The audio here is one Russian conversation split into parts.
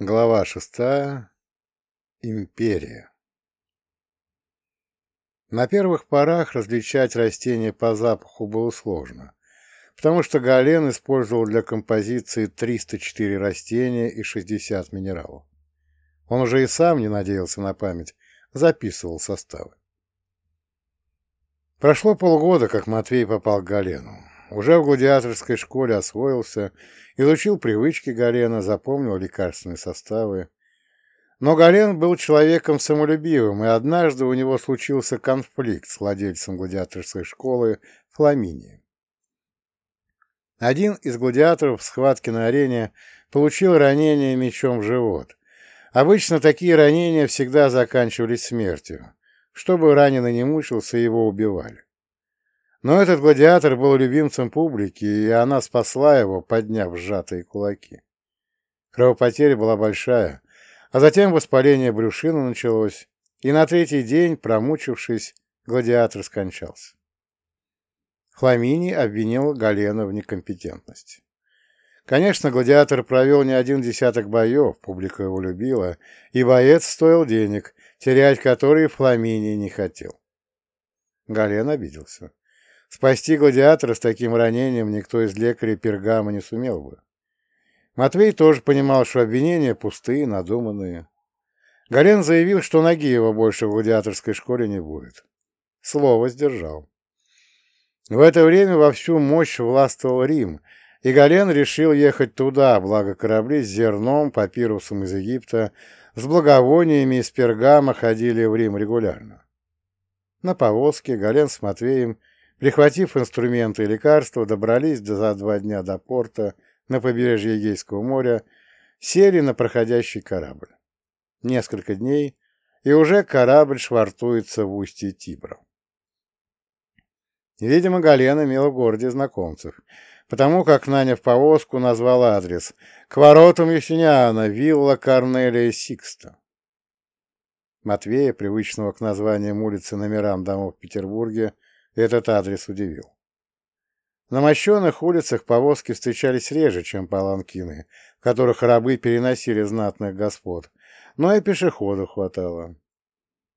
Глава шестая. Империя. На первых порах различать растения по запаху было сложно, потому что Гален использовал для композиции 304 растения и 60 минералов. Он уже и сам не надеялся на память, записывал составы. Прошло полгода, как Матвей попал к Галену. Уже в гладиаторской школе освоился, изучил привычки Галена, запомнил лекарственные составы. Но Гален был человеком самолюбивым, и однажды у него случился конфликт с владельцем гладиаторской школы Фламинием. Один из гладиаторов в схватке на арене получил ранение мечом в живот. Обычно такие ранения всегда заканчивались смертью. Чтобы раненый не мучился, его убивали. Но этот гладиатор был любимцем публики, и она спасла его, подняв сжатые кулаки. Кровопотеря была большая, а затем воспаление брюшины началось, и на третий день, промучившись, гладиатор скончался. Фламини обвинил Галена в некомпетентности. Конечно, гладиатор провел не один десяток боев, публика его любила, и боец стоил денег, терять которые Фламини не хотел. Гален обиделся. Спасти гладиатора с таким ранением никто из лекарей Пергама не сумел бы. Матвей тоже понимал, что обвинения пустые, надуманные. Гален заявил, что ноги его больше в гладиаторской школе не будет. Слово сдержал. В это время во всю мощь властвовал Рим, и Гален решил ехать туда, благо корабли с зерном, папирусом из Египта, с благовониями из Пергама ходили в Рим регулярно. На повозке Гален с Матвеем Прихватив инструменты и лекарства, добрались за два дня до порта на побережье Егейского моря, сели на проходящий корабль. Несколько дней, и уже корабль швартуется в устье Тибра. Видимо, Галена имела в городе знакомцев, потому как, наняв повозку, назвал адрес «К воротам Юсиниана, вилла Корнелия Сикста». Матвея, привычного к названиям улицы номерам домов в Петербурге, этот адрес удивил. На мощенных улицах повозки встречались реже, чем паланкины, в которых рабы переносили знатных господ, но и пешеходов хватало.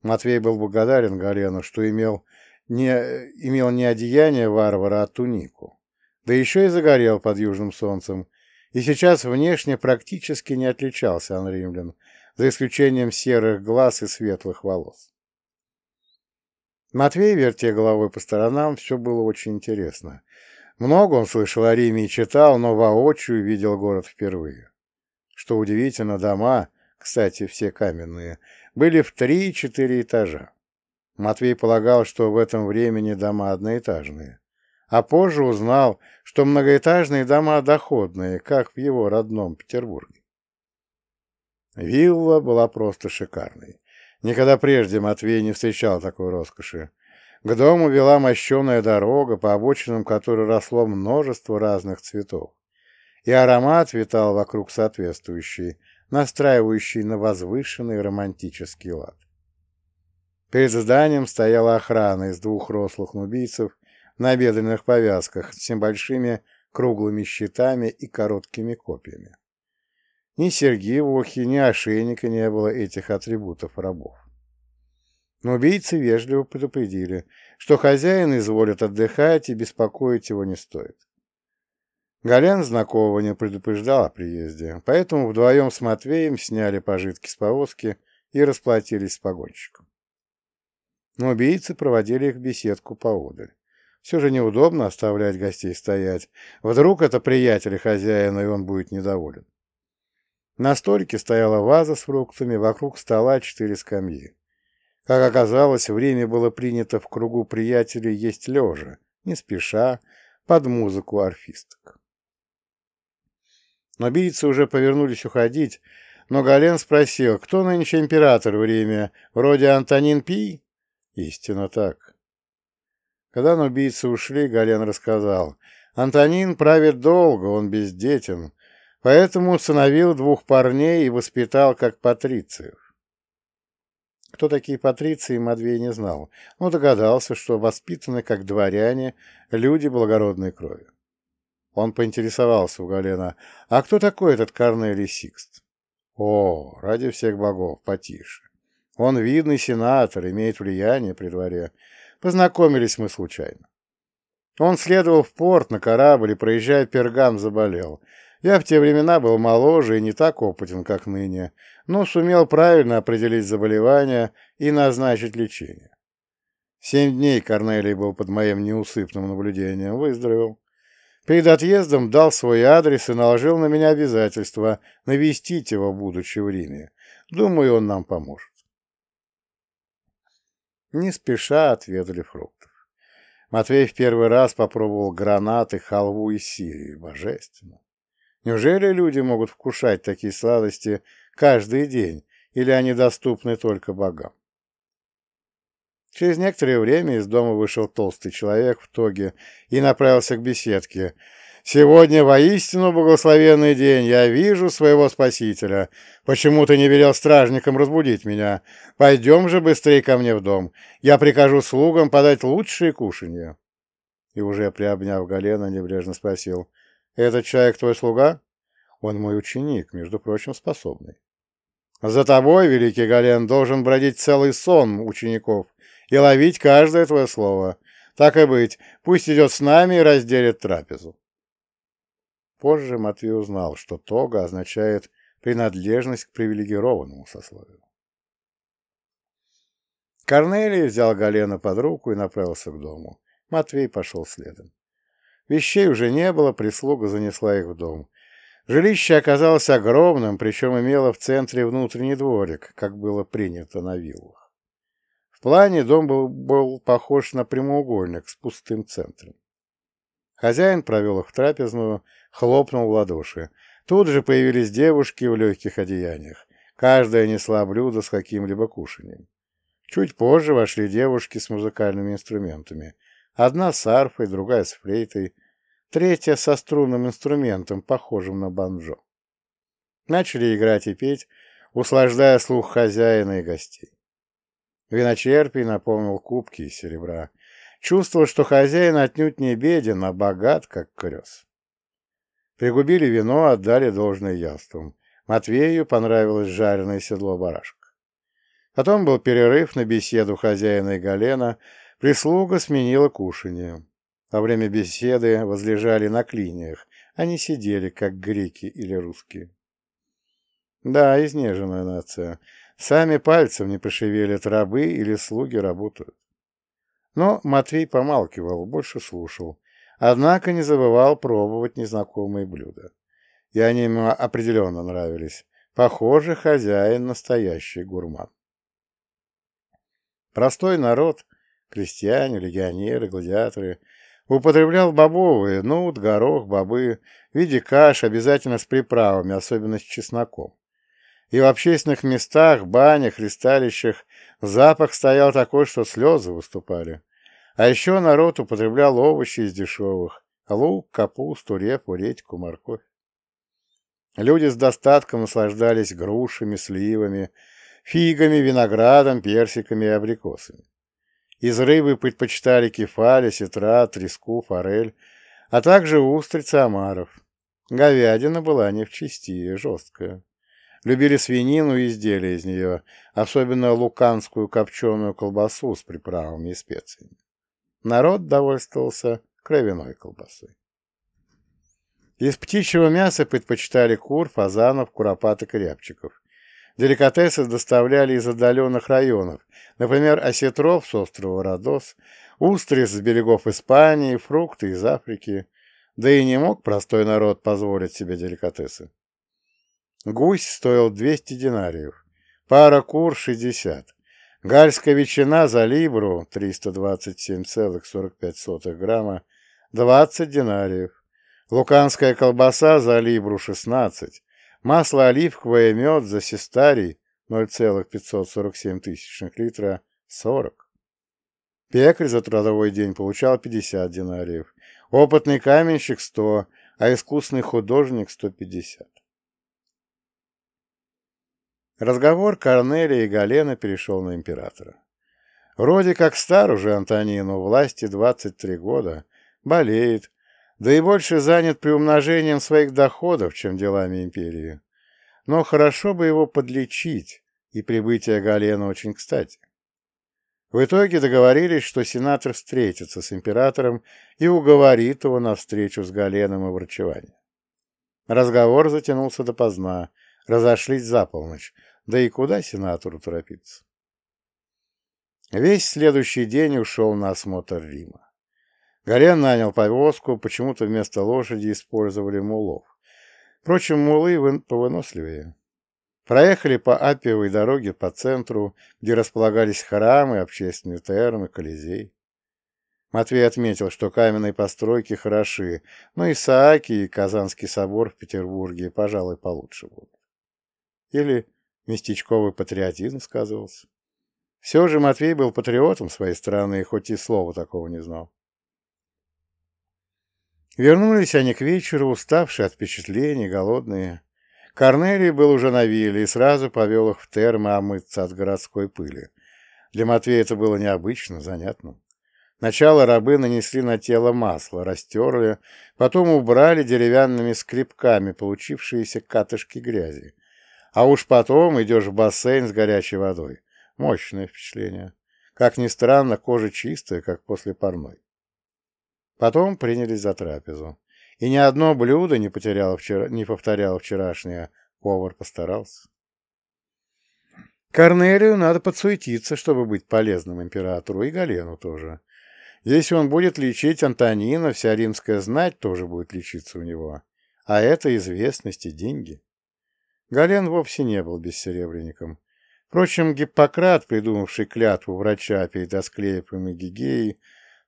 Матвей был благодарен Галену, что имел не, имел не одеяние варвара, а тунику. Да еще и загорел под южным солнцем, и сейчас внешне практически не отличался от римлян, за исключением серых глаз и светлых волос. Матвей, вертя головой по сторонам, все было очень интересно. Много он слышал о Риме и читал, но воочию видел город впервые. Что удивительно, дома, кстати, все каменные, были в три-четыре этажа. Матвей полагал, что в этом времени дома одноэтажные, а позже узнал, что многоэтажные дома доходные, как в его родном Петербурге. Вилла была просто шикарной. Никогда прежде Матвей не встречал такой роскоши. К дому вела мощеная дорога, по обочинам которой росло множество разных цветов. И аромат витал вокруг соответствующий, настраивающий на возвышенный романтический лад. Перед зданием стояла охрана из двух рослых нубийцев на бедренных повязках с небольшими круглыми щитами и короткими копьями. Ни серьги в ухе, ни ошейника не было этих атрибутов рабов. Но убийцы вежливо предупредили, что хозяин изволит отдыхать и беспокоить его не стоит. Галян знакомого не предупреждал о приезде, поэтому вдвоем с Матвеем сняли пожитки с повозки и расплатились с погонщиком. Но убийцы проводили их в беседку поодаль. Все же неудобно оставлять гостей стоять. Вдруг это приятель хозяина, и он будет недоволен. На столике стояла ваза с фруктами, вокруг стола четыре скамьи. Как оказалось, время было принято в кругу приятелей есть лежа, не спеша, под музыку орфисток. Но бийцы уже повернулись уходить, но Гален спросил, кто нынче император в Риме, вроде Антонин Пий? Истинно так. Когда нубийцы ушли, Гален рассказал, Антонин правит долго, он бездетен, Поэтому усыновил двух парней и воспитал как патрициев. Кто такие патриции, Матвей не знал, но догадался, что воспитаны как дворяне, люди благородной крови. Он поинтересовался у Галена, а кто такой этот Корнелий Сикст? О, ради всех богов, потише. Он видный сенатор, имеет влияние при дворе. Познакомились мы случайно. Он следовал в порт на корабль и, проезжая пергам, заболел. Я в те времена был моложе и не так опытен, как ныне, но сумел правильно определить заболевание и назначить лечение. Семь дней Корнелий был под моим неусыпным наблюдением, выздоровел. Перед отъездом дал свой адрес и наложил на меня обязательство навестить его, будучи в Риме. Думаю, он нам поможет. Не спеша отведали фруктов. Матвей в первый раз попробовал гранаты, халву из Сирии. Божественно. Неужели люди могут вкушать такие сладости каждый день, или они доступны только богам? Через некоторое время из дома вышел толстый человек в тоге и направился к беседке. «Сегодня воистину благословенный день, я вижу своего Спасителя. Почему ты не велел стражникам разбудить меня? Пойдем же быстрее ко мне в дом. Я прикажу слугам подать лучшие кушанья». И уже приобняв Галена, небрежно спросил, «Этот человек твой слуга?» «Он мой ученик, между прочим, способный». «За тобой, великий Гален, должен бродить целый сон учеников, и ловить каждое твое слово. Так и быть, пусть идет с нами и разделит трапезу. Позже Матвей узнал, что тога означает принадлежность к привилегированному сословию. Корнелий взял Галена под руку и направился к дому. Матвей пошел следом. Вещей уже не было, прислуга занесла их в дом. Жилище оказалось огромным, причем имело в центре внутренний дворик, как было принято на виллах. В плане дом был, был похож на прямоугольник с пустым центром. Хозяин провел их в трапезную, хлопнул в ладоши. Тут же появились девушки в легких одеяниях. Каждая несла блюдо с каким-либо кушанием. Чуть позже вошли девушки с музыкальными инструментами. Одна с арфой, другая с флейтой, третья со струнным инструментом, похожим на банджо. Начали играть и петь, услаждая слух хозяина и гостей. Виночерпий наполнил кубки из серебра. Чувствовал, что хозяин отнюдь не беден, а богат, как крес. Пригубили вино, отдали должное явствам. Матвею понравилось жареное седло барашка. Потом был перерыв на беседу хозяина и Галена, прислуга сменила кушанье. Во время беседы возлежали на клиниях, они сидели, как греки или русские. Да, изнеженная нация. Сами пальцем не пошевелят, рабы или слуги работают. Но Матвей помалкивал, больше слушал. Однако не забывал пробовать незнакомые блюда. И они ему определенно нравились. Похоже, хозяин настоящий гурман. Простой народ, крестьяне, легионеры, гладиаторы, употреблял бобовые, нут, горох, бобы, в виде каш, обязательно с приправами, особенно с чесноком. И в общественных местах, банях, ристалищах запах стоял такой, что слезы выступали. А еще народ употреблял овощи из дешевых – лук, капусту, репу, редьку, морковь. Люди с достатком наслаждались грушами, сливами, фигами, виноградом, персиками и абрикосами. Из рыбы предпочитали кефали, сетра, треску, форель, а также устрицы омаров. Говядина была не в чести, жесткая. Любили свинину и изделия из нее, особенно луканскую копченую колбасу с приправами и специями. Народ довольствовался кровяной колбасой. Из птичьего мяса предпочитали кур, фазанов, куропаток и рябчиков. Деликатесы доставляли из отдаленных районов, например, осетров с острова Родос, устриц с берегов Испании, фрукты из Африки. Да и не мог простой народ позволить себе деликатесы. Гусь стоил 200 динариев, пара кур — 60. Гальская ветчина за либру 327,45 грамма — 20 динариев. Луканская колбаса за либру — 16. Масло оливковое мед за сестарий 0,547 тысячных литра — 40. Пекарь за трудовой день получал 50 динариев, опытный каменщик — 100, а искусный художник — 150. Разговор Корнелия и Галена перешел на императора. Вроде как стар уже Антонину, власти 23 года, болеет, да и больше занят приумножением своих доходов, чем делами империи. но хорошо бы его подлечить, и прибытие Галена очень кстати. В итоге договорились, что сенатор встретится с императором и уговорит его на встречу с Галеном и врачевание. Разговор затянулся допоздна, разошлись за полночь, да и куда сенатору торопиться? Весь следующий день ушел на осмотр Рима. Гален нанял повозку, почему-то вместо лошади использовали мулов. Впрочем, мулы повыносливее. Проехали по Апиевой дороге по центру, где располагались храмы, общественные термы, колизей. Матвей отметил, что каменные постройки хороши, но Исааки и Казанский собор в Петербурге, пожалуй, получше будут. Или местечковый патриотизм сказывался. Все же Матвей был патриотом своей страны, хоть и слова такого не знал. Вернулись они к вечеру, уставшие от впечатлений, голодные. Корнелий был уже на вилле и сразу повел их в термо омыться от городской пыли. Для Матвея это было необычно, занятно. Сначала рабы нанесли на тело масло, растерли, потом убрали деревянными скребками получившиеся катышки грязи. А уж потом идешь в бассейн с горячей водой. Мощное впечатление. Как ни странно, кожа чистая, как после парной. Потом принялись за трапезу. И ни одно блюдо не, потеряло вчера, не повторяло вчерашнее. Повар постарался. Корнелию надо подсуетиться, чтобы быть полезным императору, и Галену тоже. Если он будет лечить Антонина, вся римская знать тоже будет лечиться у него. А это известность и деньги. Гален вовсе не был бессеребренником. Впрочем, Гиппократ, придумавший клятву врача перед Асклепием и Гигеей,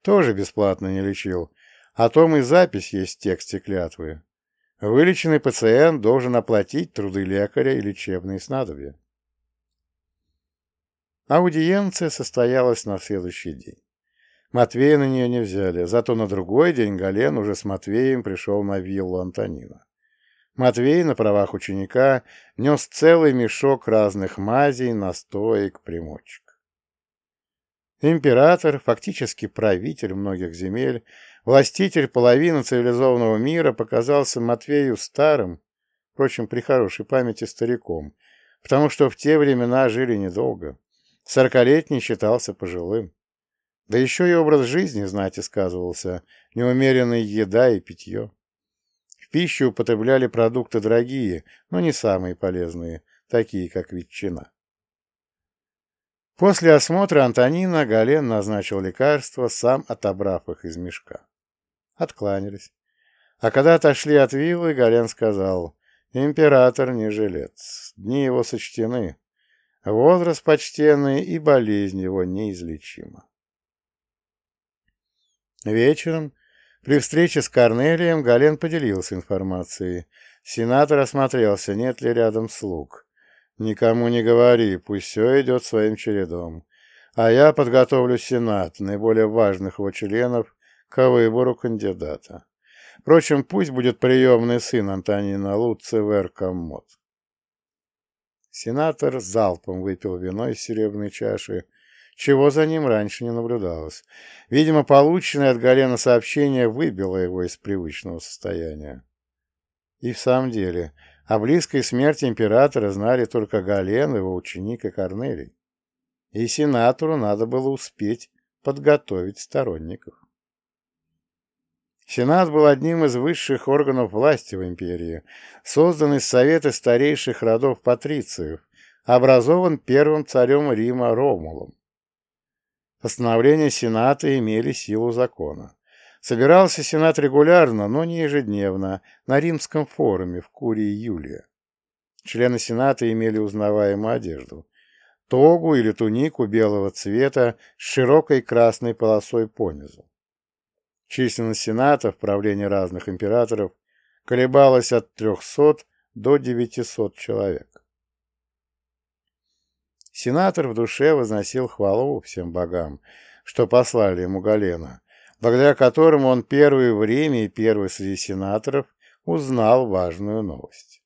тоже бесплатно не лечил, о том и запись есть в тексте клятвы. Вылеченный пациент должен оплатить труды лекаря и лечебные снадобья. Аудиенция состоялась на следующий день. Матвея на нее не взяли, зато на другой день Гален уже с Матвеем пришел на виллу Антонина. Матвей на правах ученика нес целый мешок разных мазей, настоек, примочек. Император, фактически правитель многих земель, властитель половины цивилизованного мира, показался Матвею старым, впрочем, при хорошей памяти стариком, потому что в те времена жили недолго. Сорокалетний считался пожилым. Да еще и образ жизни, знаете, сказывался, неумеренная еда и питье. В пищу употребляли продукты дорогие, но не самые полезные, такие как ветчина. После осмотра Антонина Гален назначил лекарства, сам отобрав их из мешка. Откланялись. А когда отошли от виллы, Гален сказал, «Император не жилец, дни его сочтены, возраст почтенный и болезнь его неизлечима». Вечером, при встрече с Корнелием, Гален поделился информацией. Сенатор осмотрелся, нет ли рядом слуг. Никому не говори, пусть все идет своим чередом. А я подготовлю Сенат, наиболее важных его членов, к выбору кандидата. Впрочем, пусть будет приемный сын Антонина Луцивер Коммод. Сенатор залпом выпил вино из серебряной чаши, чего за ним раньше не наблюдалось. Видимо, полученное от Галена сообщение выбило его из привычного состояния. И в самом деле, о близкой смерти императора знали только Гален, его ученик и Корнелий. И сенатору надо было успеть подготовить сторонников. Сенат был одним из высших органов власти в империи, создан из Совета старейших родов патрициев, образован первым царем Рима Ромулом. Постановления Сената имели силу закона. Собирался Сенат регулярно, но не ежедневно, на Римском форуме в Курии Юлия. Члены Сената имели узнаваемую одежду. Тогу или тунику белого цвета с широкой красной полосой понизу. Численность Сената в правлении разных императоров колебалась от 300 до 900 человек. Сенатор в душе возносил хвалу всем богам, что послали ему Галена, благодаря которому он первый в Риме и первый среди сенаторов узнал важную новость.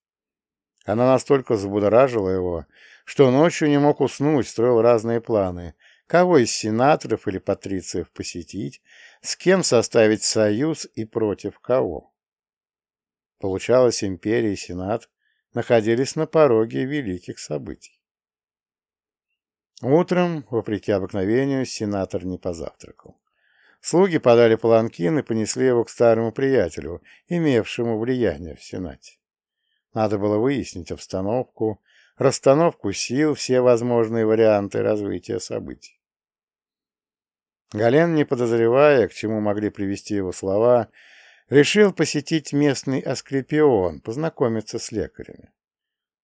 Она настолько взбудоражила его, что ночью не мог уснуть, строил разные планы, кого из сенаторов или патрициев посетить, с кем составить союз и против кого. Получалось, империя и сенат находились на пороге великих событий. Утром, вопреки обыкновению, сенатор не позавтракал. Слуги подали паланкин и понесли его к старому приятелю, имевшему влияние в Сенате. Надо было выяснить обстановку, расстановку сил, все возможные варианты развития событий. Гален, не подозревая, к чему могли привести его слова, решил посетить местный Асклепион, познакомиться с лекарями.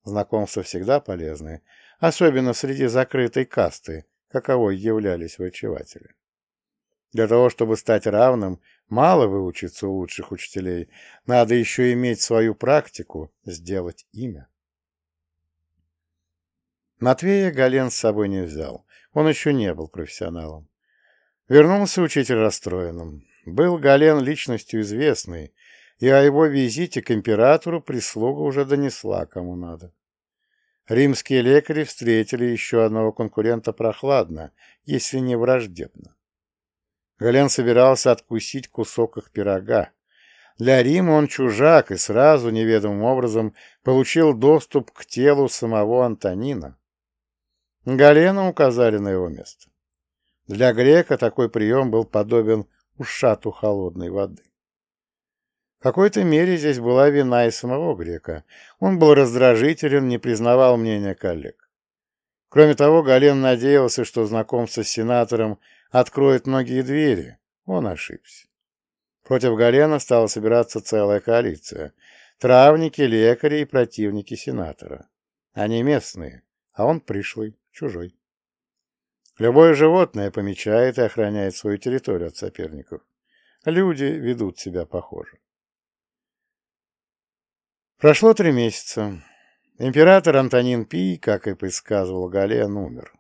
Знакомства всегда полезны, особенно среди закрытой касты, каковой являлись врачеватели. Для того, чтобы стать равным, мало выучиться у лучших учителей, надо еще иметь свою практику, сделать имя. Матвея Гален с собой не взял, он еще не был профессионалом. Вернулся учитель расстроенным. Был Гален личностью известной, и о его визите к императору прислуга уже донесла кому надо. Римские лекари встретили еще одного конкурента прохладно, если не враждебно. Гален собирался откусить кусок их пирога. Для Рима он чужак и сразу, неведомым образом, получил доступ к телу самого Антонина. Галена указали на его место. Для грека такой прием был подобен ушату холодной воды. В какой-то мере здесь была вина и самого грека. Он был раздражителен, не признавал мнения коллег. Кроме того, Гален надеялся, что знакомство с сенатором откроет многие двери. Он ошибся. Против Галена стала собираться целая коалиция. Травники, лекари и противники сенатора. Они местные, а он пришлый, чужой. Любое животное помечает и охраняет свою территорию от соперников. Люди ведут себя похоже. Прошло три месяца. Император Антонин Пий, как и предсказывал Гален, умер.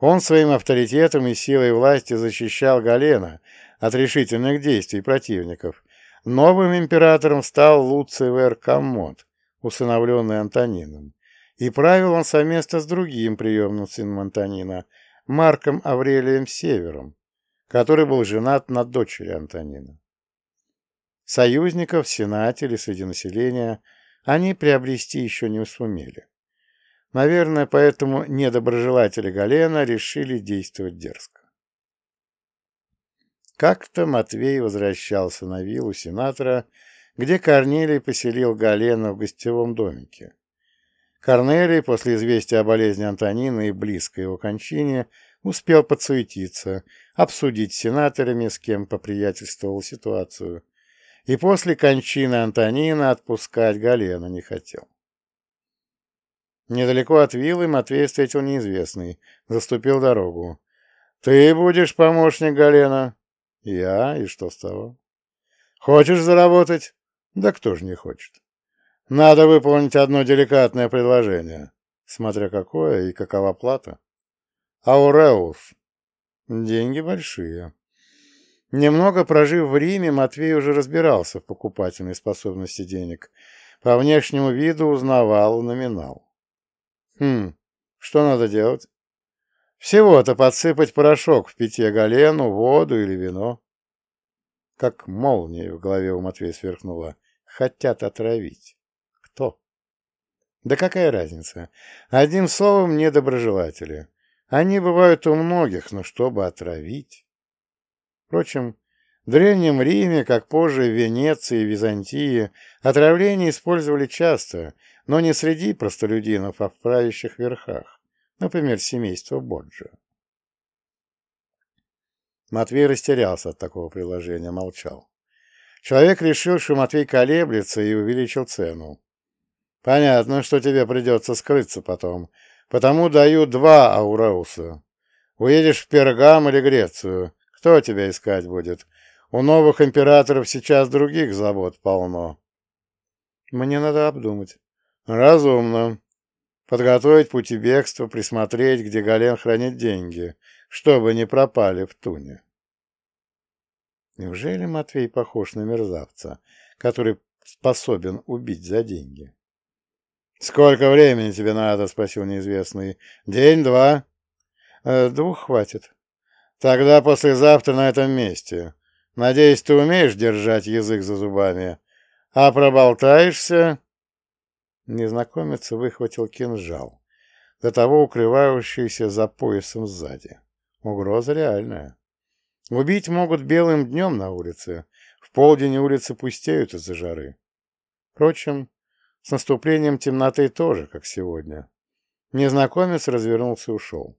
Он своим авторитетом и силой власти защищал Галена от решительных действий противников. Новым императором стал Луций Вер Коммод, усыновленный Антонином, и правил он совместно с другим приемным сыном Антонина, Марком Аврелием Севером, который был женат на дочери Антонина. Союзников в Сенате или среди населения они приобрести еще не сумели. Наверное, поэтому недоброжелатели Галена решили действовать дерзко. Как-то Матвей возвращался на виллу сенатора, где Корнелий поселил Галена в гостевом домике. Корнелий, после известия о болезни Антонина и близкой его кончине, успел подсуетиться, обсудить с сенаторами, с кем поприятельствовал ситуацию, и после кончины Антонина отпускать Галена не хотел. Недалеко от виллы Матвей встретил неизвестный, заступил дорогу. «Ты будешь помощник Галена?» «Я? И что с того?» «Хочешь заработать?» «Да кто же не хочет?» «Надо выполнить одно деликатное предложение, смотря какое и какова плата». «Ауреус». «Деньги большие». Немного прожив в Риме, Матвей уже разбирался в покупательной способности денег. По внешнему виду узнавал номинал. Хм, что надо делать? Всего-то подсыпать порошок в питье галену, воду или вино. Как молния в голове у Матвея сверкнула. Хотят отравить. Кто? Да какая разница? Одним словом, недоброжелатели. Они бывают у многих, но чтобы отравить... Впрочем, в Древнем Риме, как позже в Венеции и Византии, отравление использовали часто, но не среди простолюдинов, а в правящих верхах, например, семейство Боджа. Матвей растерялся от такого предложения, молчал. Человек решил, что Матвей колеблется и увеличил цену. «Понятно, что тебе придется скрыться потом, потому даю два аурауса. Уедешь в Пергам или Грецию, кто тебя искать будет? У новых императоров сейчас других забот полно. Мне надо обдумать. Разумно. Подготовить пути бегства, присмотреть, где Гален хранит деньги, чтобы не пропали в туне. Неужели Матвей похож на мерзавца, который способен убить за деньги? «Сколько времени тебе надо?» — спросил неизвестный. «День-два?» «Э, «Двух хватит». Тогда послезавтра на этом месте. Надеюсь, ты умеешь держать язык за зубами. А проболтаешься? Незнакомец выхватил кинжал, до того укрывающийся за поясом сзади. Угроза реальная. Убить могут белым днем на улице, в полдень улицы пустеют из-за жары. Впрочем, с наступлением темноты тоже, как сегодня. Незнакомец развернулся и ушел.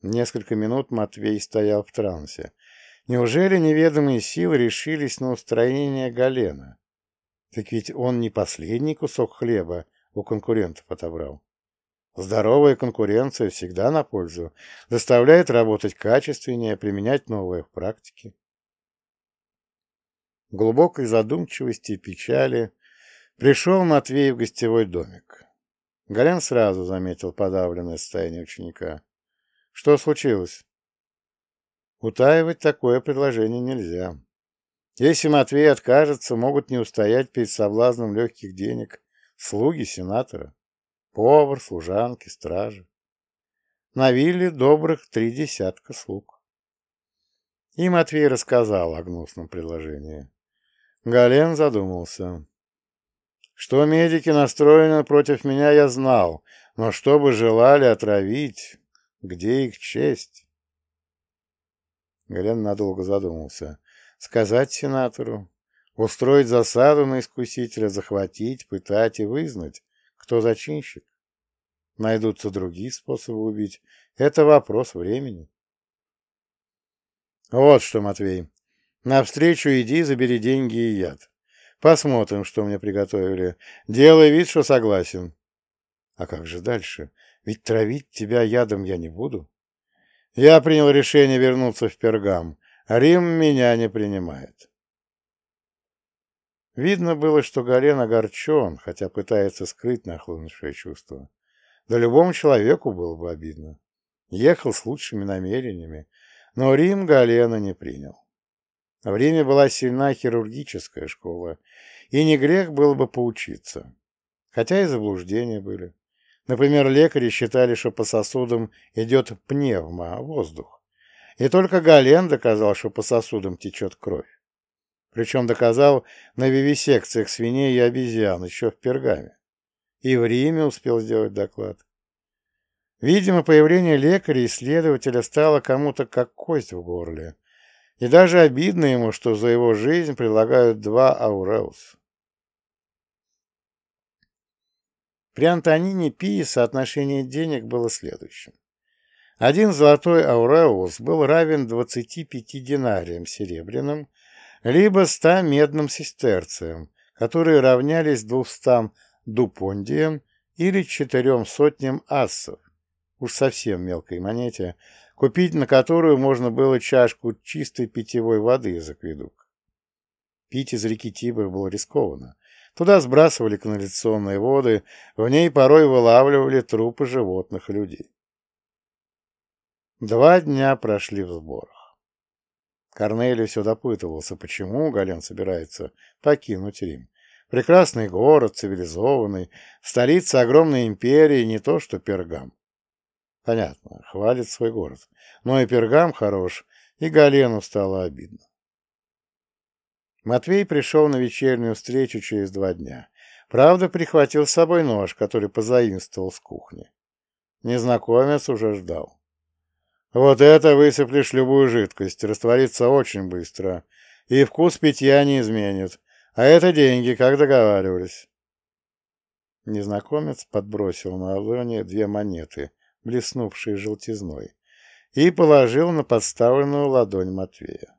Несколько минут Матвей стоял в трансе. Неужели неведомые силы решились на устранение Галена? Так ведь он не последний кусок хлеба у конкурентов отобрал. Здоровая конкуренция всегда на пользу, заставляет работать качественнее, применять новые в практике. глубокой задумчивости и печали пришел Матвей в гостевой домик. Гален сразу заметил подавленное состояние ученика. Что случилось? Утаивать такое предложение нельзя. Если Матвей откажется, могут не устоять перед соблазном легких денег слуги сенатора, повар, служанки, стражи. На вилле добрых три десятка слуг. И Матвей рассказал о гнусном предложении. Гален задумался. Что медики настроены против меня, я знал, но чтобы желали отравить, где их честь? Гален надолго задумался. Сказать сенатору? Устроить засаду на искусителя, захватить, пытать и вызнать, кто зачинщик? Найдутся другие способы убить. Это вопрос времени. Вот что, Матвей. Навстречу иди, забери деньги и яд. Посмотрим, что мне приготовили. Делай вид, что согласен. А как же дальше? Ведь травить тебя ядом я не буду. Я принял решение вернуться в Пергам. Рим меня не принимает. Видно было, что Гален огорчен, хотя пытается скрыть нахлынувшее чувство. Да любому человеку было бы обидно. Ехал с лучшими намерениями, но Рим Галена не принял. В Риме была сильна хирургическая школа, и не грех было бы поучиться. Хотя и заблуждения были. Например, лекари считали, что по сосудам идет пневма, воздух. И только Гален доказал, что по сосудам течет кровь. Причем доказал на вивисекциях свиней и обезьян еще в Пергаме. И в Риме успел сделать доклад. Видимо, появление лекаря-исследователя стало кому-то как кость в горле. И даже обидно ему, что за его жизнь предлагают два Ауреус. При Антонине Пии соотношение денег было следующим. Один золотой ауреус был равен 25 динариям серебряным, либо 100 медным сестерциям, которые равнялись 200 дупондиям или четырем сотням ассов, уж совсем мелкой монете, купить на которую можно было чашку чистой питьевой воды из акведука. Пить из реки Тибр было рискованно. Туда сбрасывали канализационные воды, в ней порой вылавливали трупы животных и людей. Два дня прошли в сборах. Корнелий все допытывался, почему Гален собирается покинуть Рим. Прекрасный город, цивилизованный, столица огромной империи, не то что Пергам. Понятно, хвалит свой город. Но и Пергам хорош, и Галену стало обидно. Матвей пришел на вечернюю встречу через два дня. Правда, прихватил с собой нож, который позаимствовал с кухни. Незнакомец уже ждал. Вот это высыплешь любую жидкость, растворится очень быстро, и вкус питья не изменит. А это деньги, как договаривались. Незнакомец подбросил на ладони две монеты, блеснувшие желтизной, и положил на подставленную ладонь Матвея.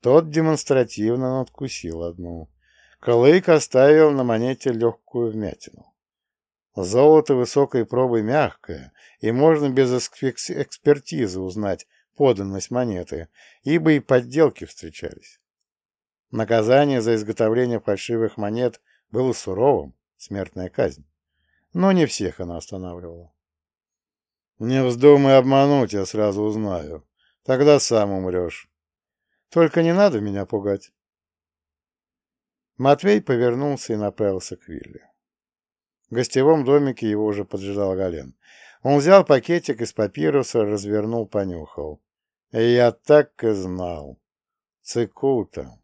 Тот демонстративно надкусил одну. Калык оставил на монете легкую вмятину. Золото высокой пробы мягкое, и можно без экспертизы узнать поданность монеты, ибо и подделки встречались. Наказание за изготовление фальшивых монет было суровым, смертная казнь. Но не всех она останавливала. «Не вздумай обмануть, я сразу узнаю. Тогда сам умрешь. Только не надо меня пугать». Матвей повернулся и направился к Вилле. В гостевом домике его уже поджидал Гален. Он взял пакетик из папируса, развернул, понюхал. Я так и знал. Цикута.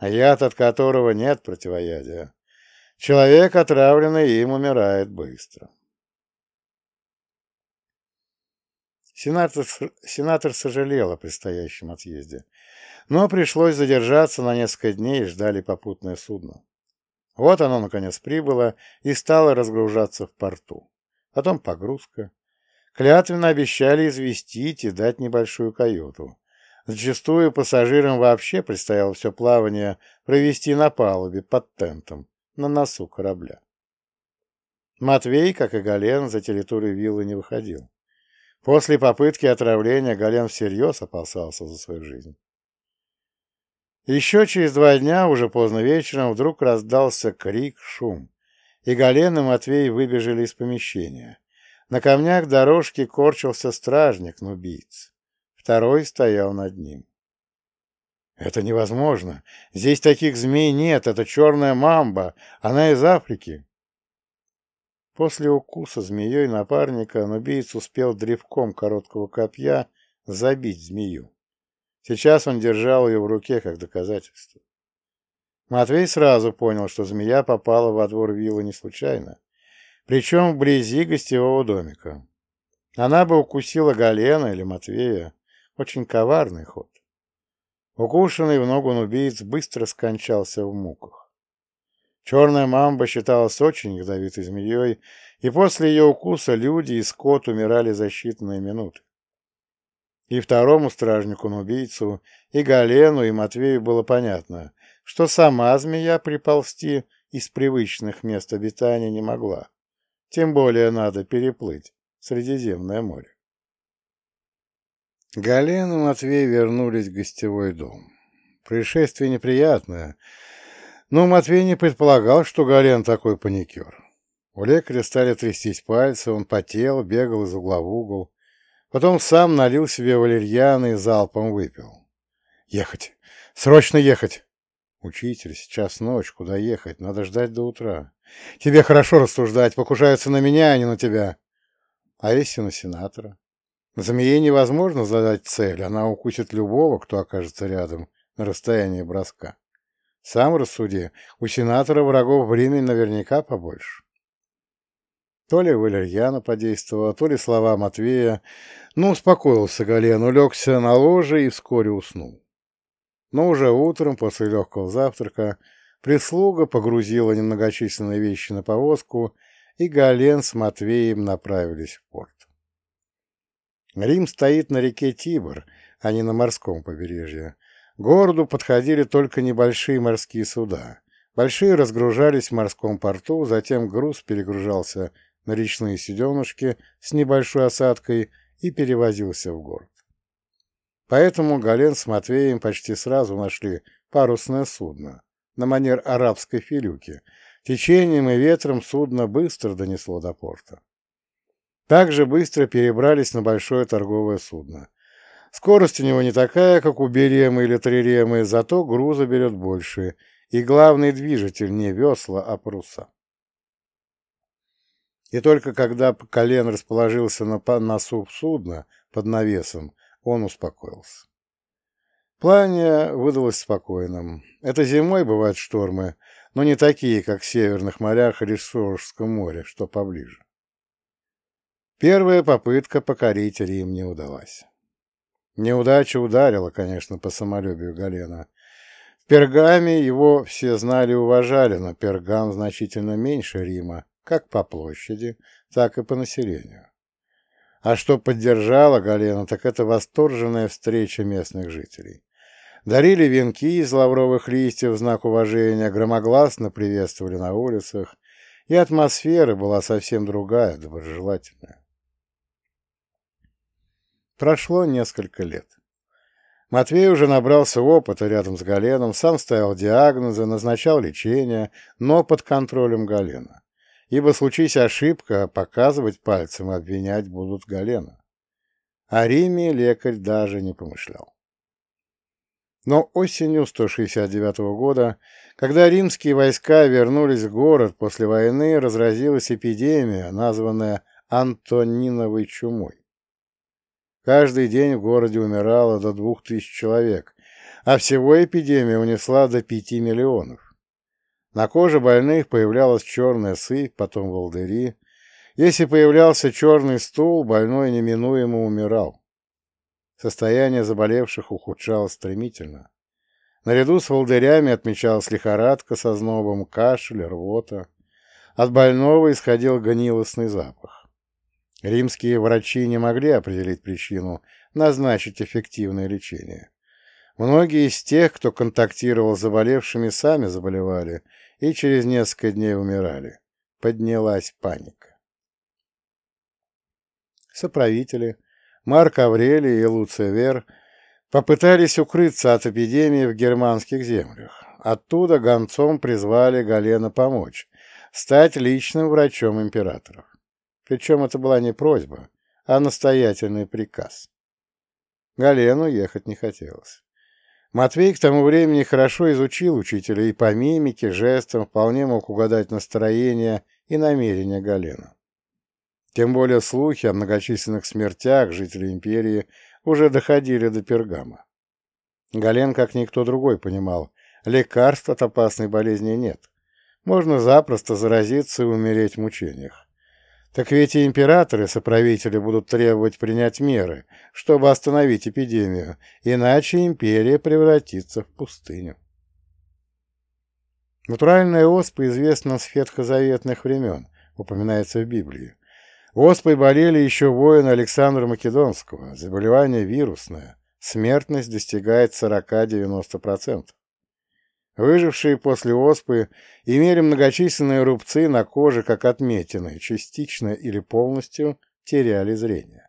Яд, от которого нет противоядия. Человек, отравленный им, умирает быстро. Сенатор, сенатор сожалел о предстоящем отъезде, но пришлось задержаться на несколько дней и ждали попутное судно. Вот оно, наконец, прибыло и стало разгружаться в порту. Потом погрузка. Клятвенно обещали известить и дать небольшую каюту. Зачастую пассажирам вообще предстояло все плавание провести на палубе под тентом, на носу корабля. Матвей, как и Гален, за территорию виллы не выходил. После попытки отравления Гален всерьез опасался за свою жизнь. Еще через два дня, уже поздно вечером, вдруг раздался крик, шум, и Гален и Матвей выбежали из помещения. На камнях дорожки корчился стражник, нубиец. Второй стоял над ним. «Это невозможно. Здесь таких змей нет. Это черная мамба. Она из Африки». После укуса змеей напарника нубиец успел древком короткого копья забить змею. Сейчас он держал ее в руке как доказательство. Матвей сразу понял, что змея попала во двор виллы не случайно, причем вблизи гостевого домика. Она бы укусила Галена или Матвея. Очень коварный ход. Укушенный в ногу убийц быстро скончался в муках. Черная мамба считалась очень ядовитой змеей, и после ее укуса люди и скот умирали за считанные минуты. И второму стражнику-убийцу, и Галену, и Матвею было понятно, что сама змея приползти из привычных мест обитания не могла. Тем более надо переплыть Средиземное море. Гален и Матвей вернулись в гостевой дом. Происшествие неприятное, но Матвей не предполагал, что Гален такой паникер. У лекаря стали трястись пальцы, он потел, бегал из угла в угол. Потом сам налил себе валерьяны и залпом выпил. «Ехать! Срочно ехать!» «Учитель, сейчас ночь, куда ехать? Надо ждать до утра. Тебе хорошо рассуждать, покушаются на меня, а не на тебя. А если на сенатора? Змее невозможно задать цель, она укусит любого, кто окажется рядом, на расстоянии броска. Сам рассуди, у сенатора врагов в Риме наверняка побольше. То ли Валерьяна подействовала, то ли слова Матвея. Ну, успокоился Гален, улегся на ложе и вскоре уснул. Но уже утром, после легкого завтрака, прислуга погрузила немногочисленные вещи на повозку, и Гален с Матвеем направились в порт. Рим стоит на реке Тибр, а не на морском побережье, городу подходили только небольшие морские суда. Большие разгружались в морском порту, затем груз перегружался на речные сиденушки с небольшой осадкой и перевозился в город. Поэтому Гален с Матвеем почти сразу нашли парусное судно на манер арабской филюки. Течением и ветром судно быстро донесло до порта. Также быстро перебрались на большое торговое судно. Скорость у него не такая, как у Беремы или Триремы, зато груза берет больше, и главный движитель не весла, а паруса. И только когда колен расположился на носу судна под навесом, он успокоился. Плавание выдалось спокойным. Это зимой бывают штормы, но не такие, как в северных морях или в море, что поближе. Первая попытка покорить Рим не удалась. Неудача ударила, конечно, по самолюбию Галена. В Пергаме его все знали и уважали, но Пергам значительно меньше Рима, как по площади, так и по населению. А что поддержало Галена, так это восторженная встреча местных жителей. Дарили венки из лавровых листьев в знак уважения, громогласно приветствовали на улицах, и атмосфера была совсем другая, доброжелательная. Прошло несколько лет. Матвей уже набрался опыта рядом с Галеном, сам ставил диагнозы, назначал лечение, но под контролем Галена. Ибо случись ошибка, показывать пальцем и обвинять будут Галена. О Риме лекарь даже не помышлял. Но осенью 169 года, когда римские войска вернулись в город после войны, разразилась эпидемия, названная Антониновой чумой. Каждый день в городе умирало до двух тысяч человек, а всего эпидемия унесла до пяти миллионов. На коже больных появлялась черная сыпь, потом волдыри. Если появлялся черный стул, больной неминуемо умирал. Состояние заболевших ухудшалось стремительно. Наряду с волдырями отмечалась лихорадка со знобом, кашель, рвота. От больного исходил гнилостный запах. Римские врачи не могли определить причину, назначить эффективное лечение. Многие из тех, кто контактировал с заболевшими, сами заболевали и через несколько дней умирали. Поднялась паника. Соправители Марк Аврелий и Луций Вер попытались укрыться от эпидемии в германских землях. Оттуда гонцом призвали Галена помочь, стать личным врачом императоров. Причем это была не просьба, а настоятельный приказ. Галену ехать не хотелось. Матвей к тому времени хорошо изучил учителя и по мимике, жестам вполне мог угадать настроение и намерения Галена. Тем более слухи о многочисленных смертях жителей империи уже доходили до Пергама. Гален, как никто другой, понимал, лекарств от опасной болезни нет. Можно запросто заразиться и умереть в мучениях. Так ведь и императоры, соправители будут требовать принять меры, чтобы остановить эпидемию, иначе империя превратится в пустыню. Натуральная оспа известна с ветхозаветных времен, упоминается в Библии. Оспой болели еще воины Александра Македонского, заболевание вирусное, смертность достигает 40-90%. Выжившие после оспы имели многочисленные рубцы на коже, как отметины, частично или полностью теряли зрение.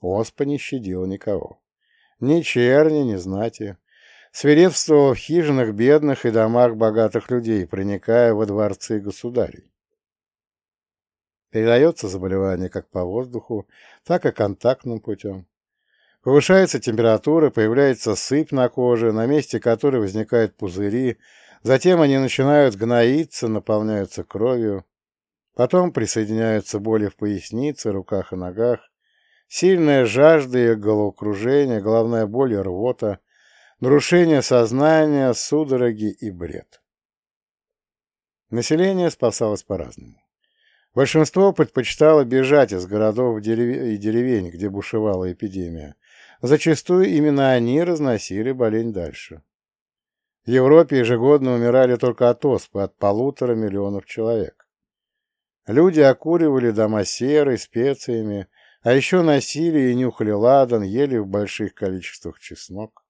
Оспа не щадила никого. Ни черни, ни знати. Свирепствовала в хижинах бедных и домах богатых людей, проникая во дворцы государей. Передается заболевание как по воздуху, так и контактным путем. Повышается температура, появляется сыпь на коже, на месте которой возникают пузыри, затем они начинают гноиться, наполняются кровью. Потом присоединяются боли в пояснице, руках и ногах, сильная жажда и головокружение, головная боль и рвота, нарушение сознания, судороги и бред. Население спасалось по-разному. Большинство предпочитало бежать из городов и деревень, где бушевала эпидемия, Зачастую именно они разносили болезнь дальше. В Европе ежегодно умирали только от оспы от полутора миллионов человек. Люди окуривали дома серой, специями, а еще носили и нюхали ладан, ели в больших количествах чеснок.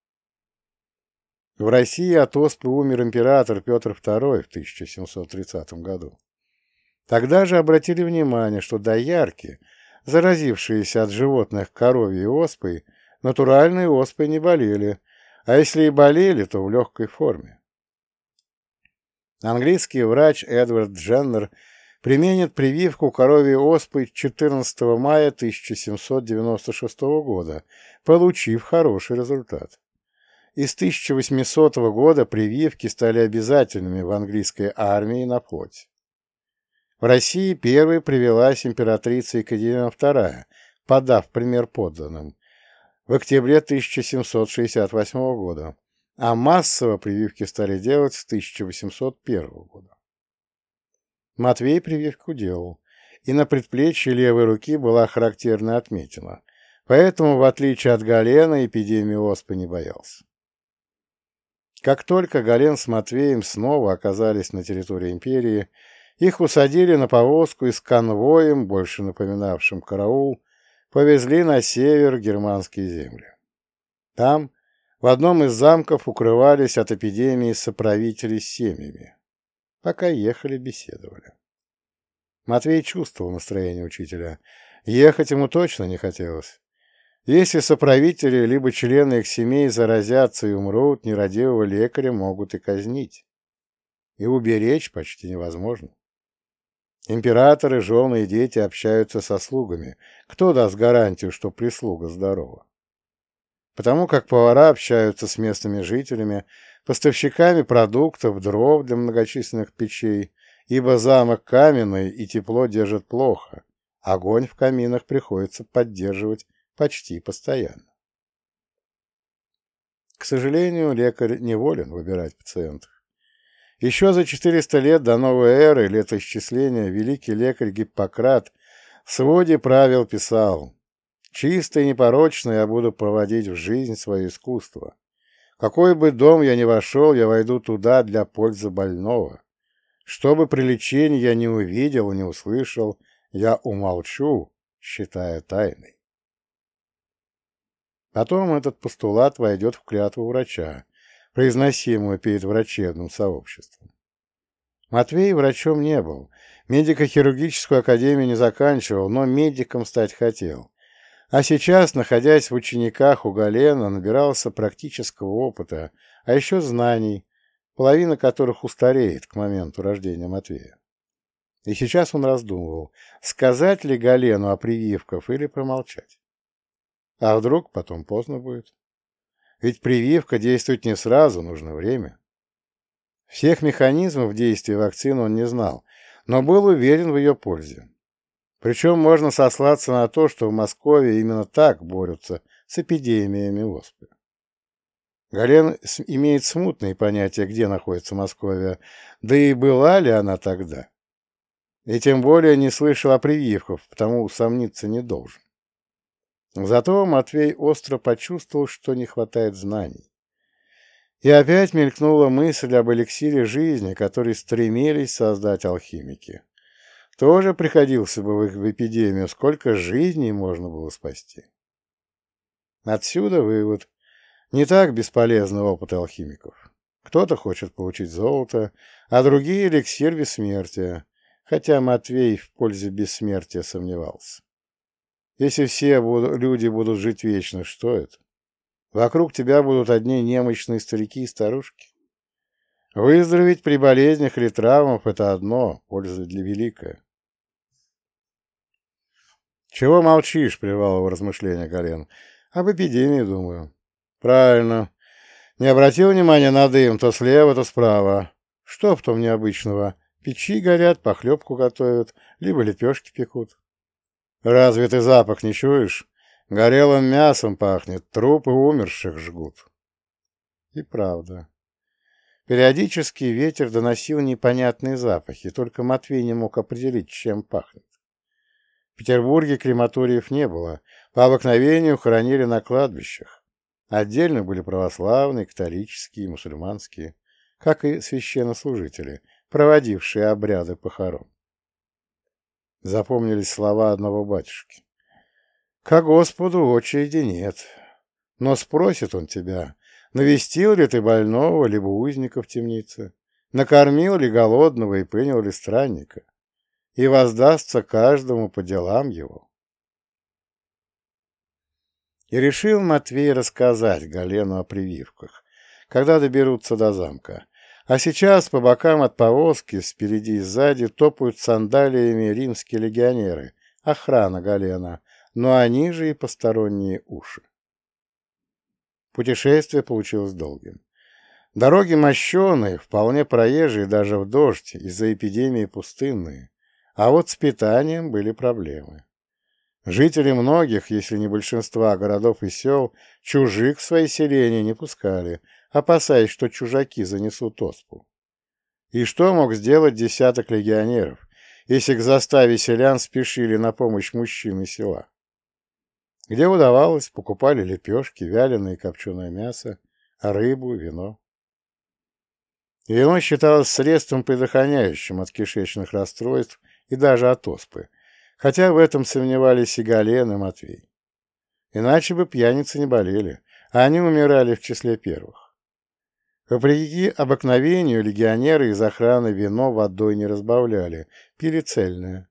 В России от оспы умер император Петр II в 1730 году. Тогда же обратили внимание, что доярки, заразившиеся от животных коровьей оспой, натуральные оспы не болели, а если и болели, то в легкой форме. Английский врач Эдвард Дженнер применит прививку коровьей оспы 14 мая 1796 года, получив хороший результат. И с 1800 года прививки стали обязательными в английской армии на флоте. В России первой привелась императрица Екатерина II, подав пример подданным, в октябре 1768 года, а массово прививки стали делать с 1801 года. Матвей прививку делал, и на предплечье левой руки была характерная отметина, поэтому, в отличие от Галена, эпидемии оспы не боялся. Как только Гален с Матвеем снова оказались на территории империи, их усадили на повозку и с конвоем, больше напоминавшим караул, повезли на север германские земли. Там, в одном из замков, укрывались от эпидемии соправители с семьями. Пока ехали, беседовали. Матвей чувствовал настроение учителя. Ехать ему точно не хотелось. Если соправители либо члены их семей заразятся и умрут, нерадивого лекаря могут и казнить. И уберечь почти невозможно. Императоры, жены и дети общаются со слугами. Кто даст гарантию, что прислуга здорова? Потому как повара общаются с местными жителями, поставщиками продуктов, дров для многочисленных печей, ибо замок каменный и тепло держит плохо. Огонь в каминах приходится поддерживать почти постоянно. К сожалению, лекарь не волен выбирать пациентов. Еще за 400 лет до новой эры летоисчисления великий лекарь Гиппократ в своде правил писал «Чисто и непорочно я буду проводить в жизнь свое искусство. Какой бы дом я ни вошел, я войду туда для пользы больного. Что бы при лечении я не увидел, не услышал, я умолчу, считая тайной». Потом этот постулат войдет в клятву врача, произносимую перед врачебным сообществом. Матвей врачом не был, медико-хирургическую академию не заканчивал, но медиком стать хотел. А сейчас, находясь в учениках у Галена, набирался практического опыта, а еще знаний, половина которых устареет к моменту рождения Матвея. И сейчас он раздумывал, сказать ли Галену о прививках или промолчать. А вдруг потом поздно будет? Ведь прививка действует не сразу, нужно время. Всех механизмов действия вакцины он не знал, но был уверен в ее пользе. Причем можно сослаться на то, что в Москве именно так борются с эпидемиями оспы. Гален имеет смутные понятия, где находится Московия, да и была ли она тогда. И тем более не слышал о прививках, потому усомниться не должен. Зато Матвей остро почувствовал, что не хватает знаний. И опять мелькнула мысль об эликсире жизни, который стремились создать алхимики. Тоже приходился бы в их эпидемию, сколько жизней можно было спасти. Отсюда вывод. Не так бесполезны опыты алхимиков. Кто-то хочет получить золото, а другие — эликсир бессмертия, хотя Матвей в пользе бессмертия сомневался. Если все будут, люди будут жить вечно, что это? Вокруг тебя будут одни немощные старики и старушки. Выздороветь при болезнях или травмах – это одно, польза для великая. «Чего молчишь?» – прервал его размышления Гален. «Об эпидемии, думаю». «Правильно. Не обратил внимания на дым то слева, то справа. Что в том необычного? Печи горят, похлебку готовят, либо лепешки пекут. Разве ты запах не чуешь? Горелым мясом пахнет, трупы умерших жгут. И правда. Периодически ветер доносил непонятные запахи, только Матвей не мог определить, чем пахнет. В Петербурге крематориев не было, по обыкновению хоронили на кладбищах. Отдельно были православные, католические, мусульманские, как и священнослужители, проводившие обряды похорон. Запомнились слова одного батюшки. «К Господу очереди нет, но спросит он тебя, навестил ли ты больного, либо узника в темнице, накормил ли голодного и принял ли странника, и воздастся каждому по делам его». И решил Матвей рассказать Галену о прививках, когда доберутся до замка, а сейчас по бокам от повозки, спереди и сзади, топают сандалиями римские легионеры, охрана Галена, но они же и посторонние уши. Путешествие получилось долгим. Дороги мощеные, вполне проезжие даже в дождь, из-за эпидемии пустынные. А вот с питанием были проблемы. Жители многих, если не большинства городов и сел, чужих в свои селения не пускали, опасаясь, что чужаки занесут оспу. И что мог сделать десяток легионеров, если к заставе селян спешили на помощь мужчины села? Где удавалось, покупали лепешки, вяленое и копченое мясо, рыбу, вино. Вино считалось средством предохраняющим от кишечных расстройств и даже от оспы, хотя в этом сомневались и Гален, и Матвей. Иначе бы пьяницы не болели, а они умирали в числе первых. Вопреки обыкновению легионеры из охраны вино водой не разбавляли, пили цельное.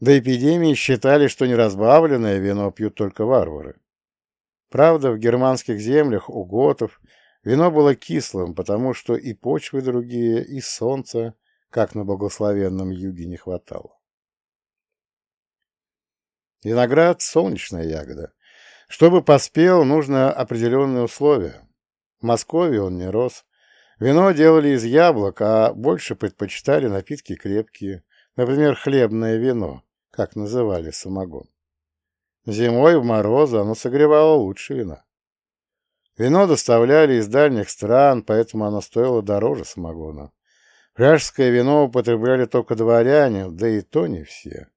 До эпидемии считали, что неразбавленное вино пьют только варвары. Правда, в германских землях у готов вино было кислым, потому что и почвы другие, и солнца, как на благословенном юге, не хватало. Виноград – солнечная ягода. Чтобы поспел, нужно определенные условия. В Москве он не рос. Вино делали из яблок, а больше предпочитали напитки крепкие, например, хлебное вино, как называли самогон. Зимой в морозы оно согревало лучше вина. Вино доставляли из дальних стран, поэтому оно стоило дороже самогона. Ряжское вино употребляли только дворяне, да и то не все,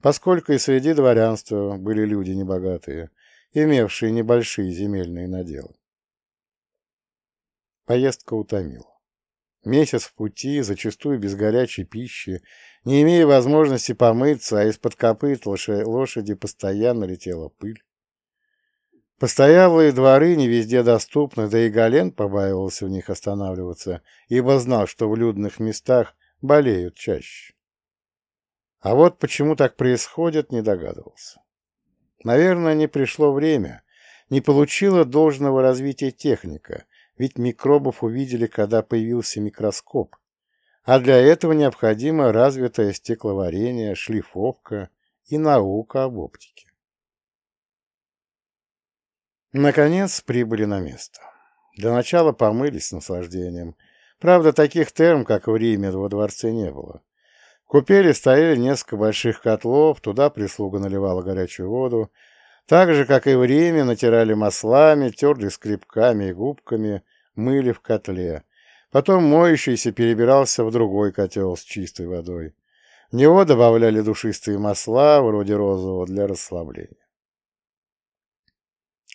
поскольку и среди дворянства были люди небогатые, имевшие небольшие земельные наделы. Поездка утомила. Месяц в пути, зачастую без горячей пищи, не имея возможности помыться, а из-под копыт лошади постоянно летела пыль. Постоялые дворы не везде доступны, да и Гален побаивался в них останавливаться, ибо знал, что в людных местах болеют чаще. А вот почему так происходит, не догадывался. Наверное, не пришло время, не получила должного развития техника, ведь микробов увидели, когда появился микроскоп, а для этого необходимо развитое стекловарение, шлифовка и наука об оптике. Наконец прибыли на место. Для начала помылись с наслаждением. Правда, таких терм, как в Риме, во дворце не было. Купели стояли несколько больших котлов, туда прислуга наливала горячую воду. Так же, как и в Риме, натирали маслами, терли скребками и губками, мыли в котле. Потом моющийся перебирался в другой котел с чистой водой. В него добавляли душистые масла, вроде розового, для расслабления.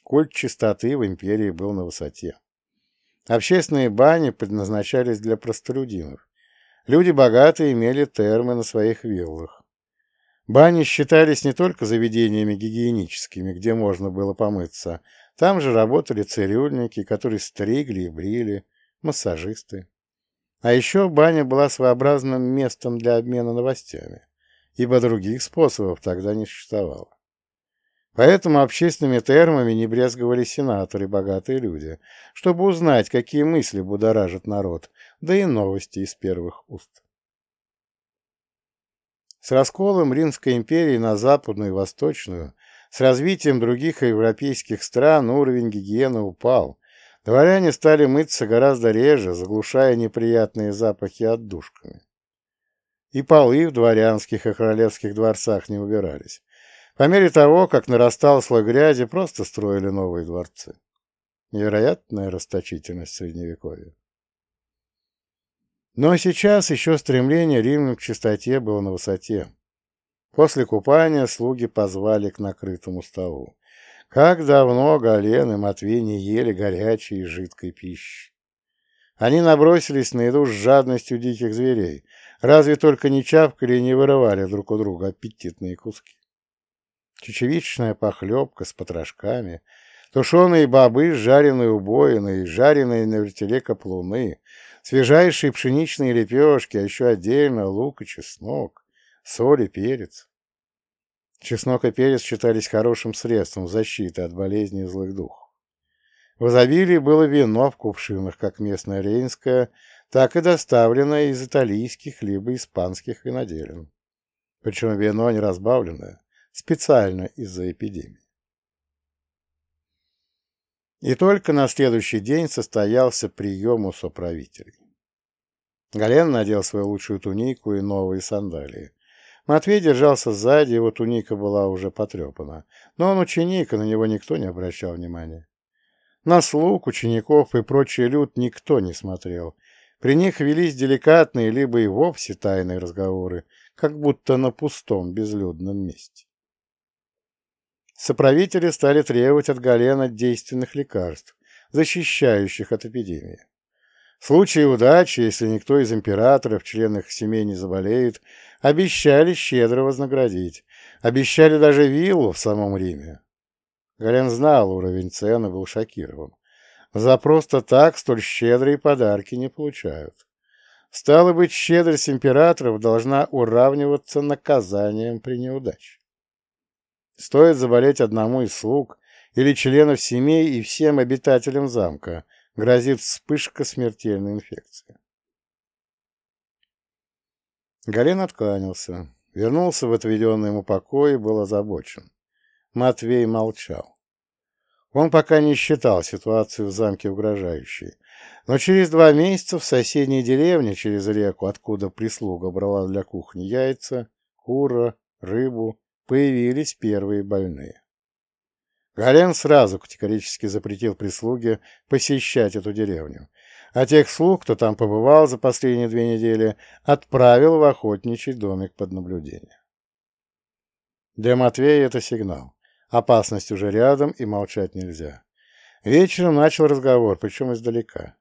Культ чистоты в империи был на высоте. Общественные бани предназначались для простолюдинов. Люди богатые имели термы на своих виллах. Бани считались не только заведениями гигиеническими, где можно было помыться. Там же работали цирюльники, которые стригли и брили, массажисты. А еще баня была своеобразным местом для обмена новостями, ибо других способов тогда не существовало. Поэтому общественными термами не брезговали сенаторы, богатые люди, чтобы узнать, какие мысли будоражат народ, да и новости из первых уст. С расколом Римской империи на западную и восточную, с развитием других европейских стран уровень гигиены упал. Дворяне стали мыться гораздо реже, заглушая неприятные запахи отдушками. И полы в дворянских и королевских дворцах не убирались. По мере того, как нарастал слой грязи, просто строили новые дворцы. Невероятная расточительность Средневековья. Но сейчас еще стремление римлян к чистоте было на высоте. После купания слуги позвали к накрытому столу. Как давно Гален и Матвей не ели горячей и жидкой пищи. Они набросились на еду с жадностью диких зверей, разве только не чавкали и не вырывали друг у друга аппетитные куски чечевичная похлебка с потрошками, тушеные бобы с жареной убоиной, жареные на вертеле каплуны, свежайшие пшеничные лепешки, а еще отдельно лук и чеснок, соль и перец. Чеснок и перец считались хорошим средством защиты от болезней и злых духов. В изобилии было вино в кувшинах, как местное рейнское, так и доставленное из итальянских либо испанских виноделин. Причем вино не разбавленное, специально из-за эпидемии. И только на следующий день состоялся прием у соправителей. Гален надел свою лучшую тунику и новые сандалии. Матвей держался сзади, его туника была уже потрепана, но он ученик, и на него никто не обращал внимания. На слуг, учеников и прочий люд никто не смотрел. При них велись деликатные, либо и вовсе тайные разговоры, как будто на пустом безлюдном месте. Соправители стали требовать от Галена действенных лекарств, защищающих от эпидемии. В случае удачи, если никто из императоров, членов семей не заболеет, обещали щедро вознаградить. Обещали даже виллу в самом Риме. Гален знал уровень цен и был шокирован. За просто так столь щедрые подарки не получают. Стало быть, щедрость императоров должна уравниваться наказанием при неудаче. Стоит заболеть одному из слуг или членов семей и всем обитателям замка, грозит вспышка смертельной инфекции. Гален откланялся, вернулся в отведенный ему покой и был озабочен. Матвей молчал. Он пока не считал ситуацию в замке угрожающей, но через два месяца в соседней деревне через реку, откуда прислуга брала для кухни яйца, кура, рыбу, появились первые больные. Гален сразу категорически запретил прислуге посещать эту деревню, а тех слуг, кто там побывал за последние две недели, отправил в охотничий домик под наблюдение. Для Матвея это сигнал. Опасность уже рядом, и молчать нельзя. Вечером начал разговор, причем издалека.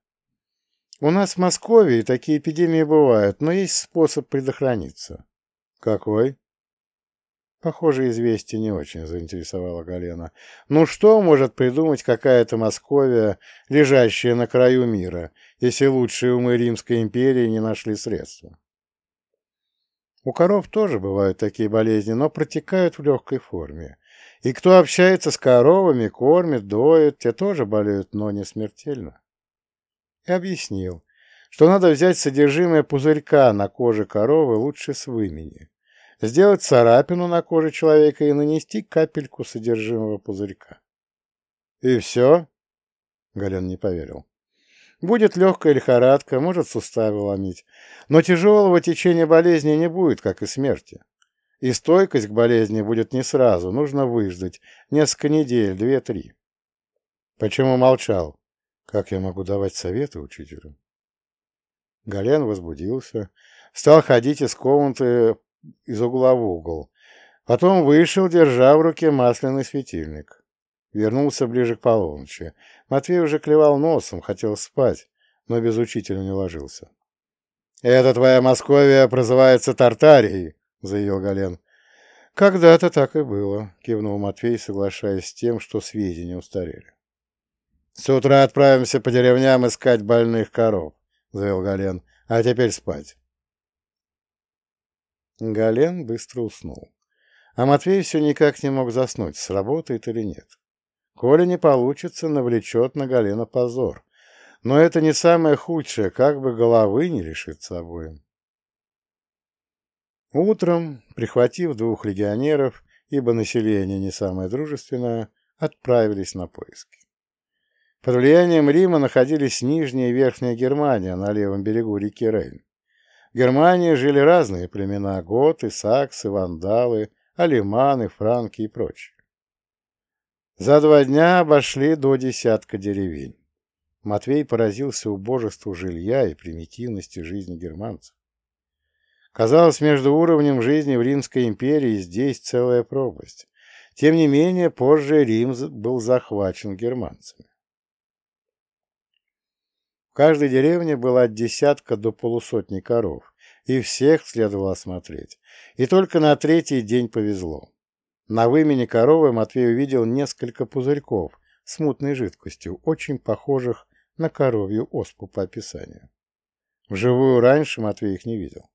У нас в Москве такие эпидемии бывают, но есть способ предохраниться. Какой? Похоже, известие не очень заинтересовало Галена. Ну что может придумать какая-то Московия, лежащая на краю мира, если лучшие умы Римской империи не нашли средства? У коров тоже бывают такие болезни, но протекают в легкой форме. И кто общается с коровами, кормит, доит, те тоже болеют, но не смертельно. И объяснил, что надо взять содержимое пузырька на коже коровы лучше с вымени сделать царапину на коже человека и нанести капельку содержимого пузырька. «И все?» — Гален не поверил. «Будет легкая лихорадка, может суставы ломить, но тяжелого течения болезни не будет, как и смерти. И стойкость к болезни будет не сразу, нужно выждать, несколько недель, две-три». «Почему молчал? Как я могу давать советы учителю?» Гален возбудился, стал ходить из комнаты из угла в угол. Потом вышел, держа в руке масляный светильник. Вернулся ближе к полуночи. Матвей уже клевал носом, хотел спать, но без учителя не ложился. «Это твоя Московия прозывается Тартарией», — заявил Гален. «Когда-то так и было», — кивнул Матвей, соглашаясь с тем, что сведения устарели. «С утра отправимся по деревням искать больных коров», — заявил Гален. «А теперь спать». Гален быстро уснул. А Матвей все никак не мог заснуть, сработает или нет. Коли не получится, навлечет на Галена позор. Но это не самое худшее, как бы головы не лишиться обоим. Утром, прихватив двух легионеров, ибо население не самое дружественное, отправились на поиски. Под влиянием Рима находились Нижняя и Верхняя Германия на левом берегу реки Рейн. Германии жили разные племена – готы, саксы, вандалы, алиманы, франки и прочие. За два дня обошли до десятка деревень. Матвей поразился убожеству жилья и примитивности жизни германцев. Казалось, между уровнем жизни в Римской империи здесь целая пропасть. Тем не менее, позже Рим был захвачен германцами. В каждой деревне было от десятка до полусотни коров, и всех следовало осмотреть. И только на третий день повезло. На вымени коровы Матвей увидел несколько пузырьков с мутной жидкостью, очень похожих на коровью оспу по описанию. Вживую раньше Матвей их не видел.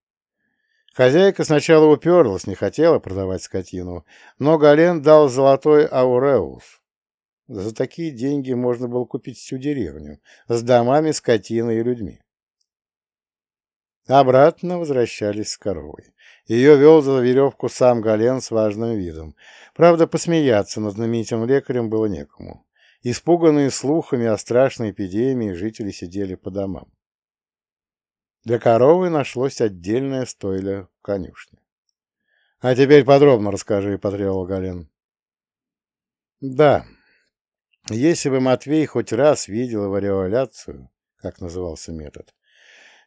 Хозяйка сначала уперлась, не хотела продавать скотину, но Гален дал золотой ауреус, за такие деньги можно было купить всю деревню с домами, скотиной и людьми. Обратно возвращались с коровой. Ее вел за веревку сам Гален с важным видом. Правда, посмеяться над знаменитым лекарем было некому. Испуганные слухами о страшной эпидемии, жители сидели по домам. Для коровы нашлось отдельное стойло в конюшне. — А теперь подробно расскажи, — потребовал Гален. — Да, если бы Матвей хоть раз видел вариоляцию, как назывался метод,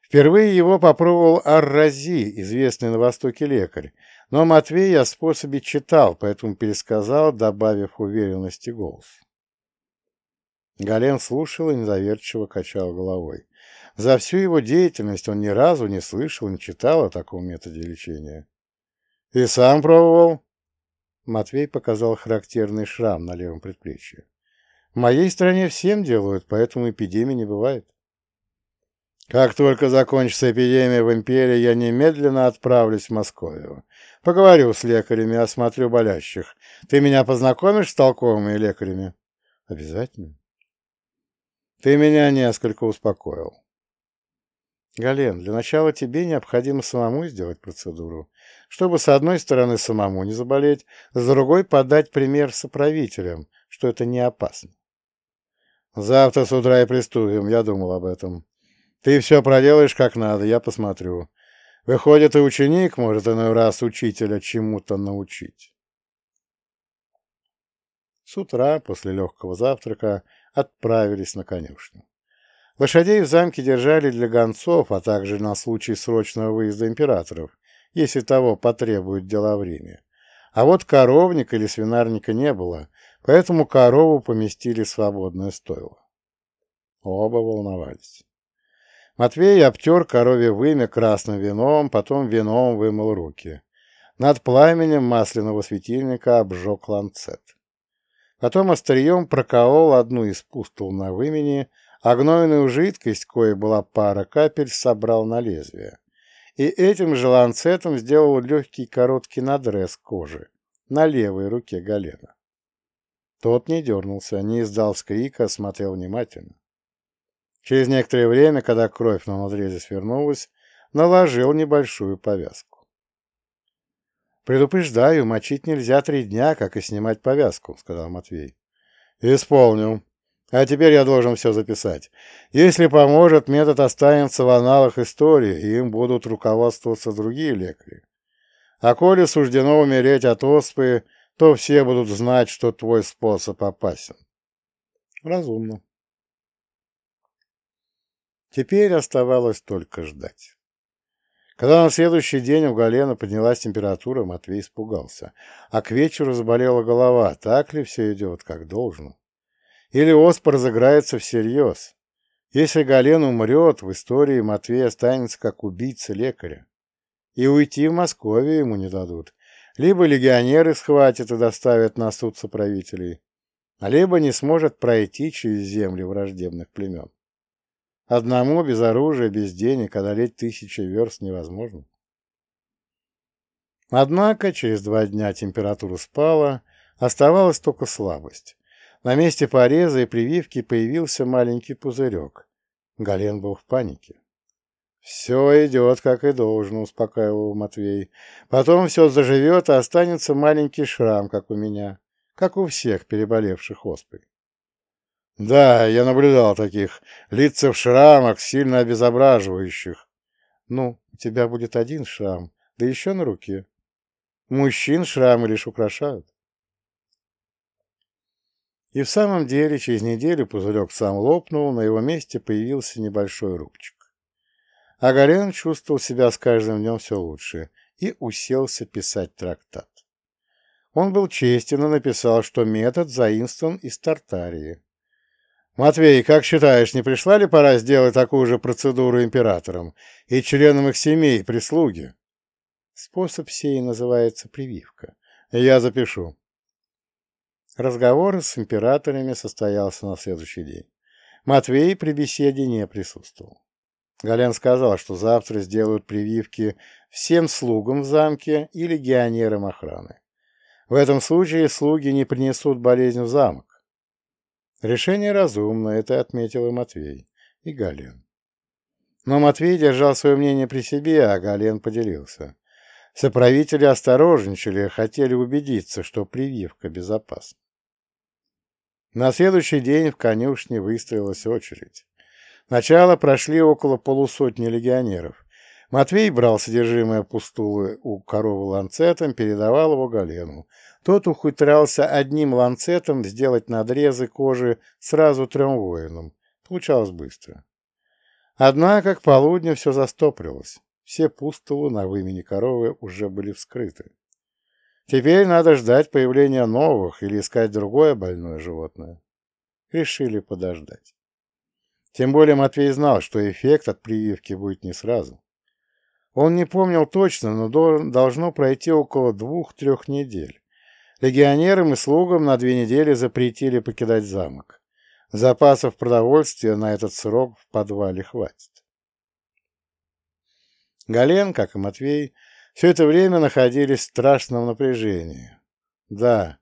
впервые его попробовал Аррази, известный на Востоке лекарь, но Матвей о способе читал, поэтому пересказал, добавив уверенности голос. Гален слушал и недоверчиво качал головой. За всю его деятельность он ни разу не слышал, не читал о таком методе лечения. — И сам пробовал? Матвей показал характерный шрам на левом предплечье. В моей стране всем делают, поэтому эпидемии не бывает. Как только закончится эпидемия в империи, я немедленно отправлюсь в Москву. Поговорю с лекарями, осмотрю болящих. Ты меня познакомишь с толковыми лекарями? Обязательно. Ты меня несколько успокоил. Гален, для начала тебе необходимо самому сделать процедуру, чтобы с одной стороны самому не заболеть, с другой подать пример соправителям, что это не опасно. Завтра с утра и приступим, я думал об этом. Ты все проделаешь как надо, я посмотрю. Выходит, и ученик может иной раз учителя чему-то научить. С утра, после легкого завтрака, отправились на конюшню. Лошадей в замке держали для гонцов, а также на случай срочного выезда императоров, если того потребует дела в Риме. А вот коровника или свинарника не было, поэтому корову поместили в свободное стойло. Оба волновались. Матвей обтер корове вымя красным вином, потом вином вымыл руки. Над пламенем масляного светильника обжег ланцет. Потом острием проколол одну из пустул на вымени, а гнойную жидкость, кое была пара капель, собрал на лезвие. И этим же ланцетом сделал легкий короткий надрез кожи на левой руке Галена. Тот не дернулся, не издал скрика, смотрел внимательно. Через некоторое время, когда кровь на надрезе свернулась, наложил небольшую повязку. «Предупреждаю, мочить нельзя три дня, как и снимать повязку», — сказал Матвей. «Исполню. А теперь я должен все записать. Если поможет, метод останется в аналах истории, и им будут руководствоваться другие лекари. А коли суждено умереть от оспы, то все будут знать, что твой способ опасен». «Разумно», Теперь оставалось только ждать. Когда на следующий день у Галена поднялась температура, Матвей испугался. А к вечеру заболела голова. Так ли все идет, как должно? Или оспа разыграется всерьез? Если Гален умрет, в истории Матвей останется как убийца лекаря. И уйти в Москве ему не дадут. Либо легионеры схватят и доставят на суд соправителей, либо не сможет пройти через земли враждебных племен. Одному без оружия, без денег одолеть тысячи верст невозможно. Однако через два дня температура спала, оставалась только слабость. На месте пореза и прививки появился маленький пузырек. Гален был в панике. «Все идет, как и должно», — успокаивал Матвей. «Потом все заживет, а останется маленький шрам, как у меня, как у всех переболевших оспой. Да, я наблюдал таких. Лица в шрамах, сильно обезображивающих. Ну, у тебя будет один шрам, да еще на руке. Мужчин шрамы лишь украшают. И в самом деле через неделю пузырек сам лопнул, на его месте появился небольшой рубчик. Агарен чувствовал себя с каждым днем все лучше и уселся писать трактат. Он был честен и написал, что метод заимствован из Тартарии. Матвей, как считаешь, не пришла ли пора сделать такую же процедуру императорам и членам их семей, прислуги? Способ сей называется прививка. Я запишу. Разговор с императорами состоялся на следующий день. Матвей при беседе не присутствовал. Гален сказал, что завтра сделают прививки всем слугам в замке и легионерам охраны. В этом случае слуги не принесут болезнь в замок. Решение разумное, это отметил и Матвей, и Гален. Но Матвей держал свое мнение при себе, а Гален поделился. Соправители осторожничали, хотели убедиться, что прививка безопасна. На следующий день в конюшне выстроилась очередь. Начало прошли около полусотни легионеров. Матвей брал содержимое пустулы у коровы ланцетом, передавал его Галену. Тот ухитрялся одним ланцетом сделать надрезы кожи сразу трем воинам. Получалось быстро. Однако к полудню все застопорилось. Все пустулы на вымени коровы уже были вскрыты. Теперь надо ждать появления новых или искать другое больное животное. Решили подождать. Тем более Матвей знал, что эффект от прививки будет не сразу. Он не помнил точно, но должно пройти около двух-трех недель. Легионерам и слугам на две недели запретили покидать замок. Запасов продовольствия на этот срок в подвале хватит. Гален, как и Матвей, все это время находились в страшном напряжении. Да,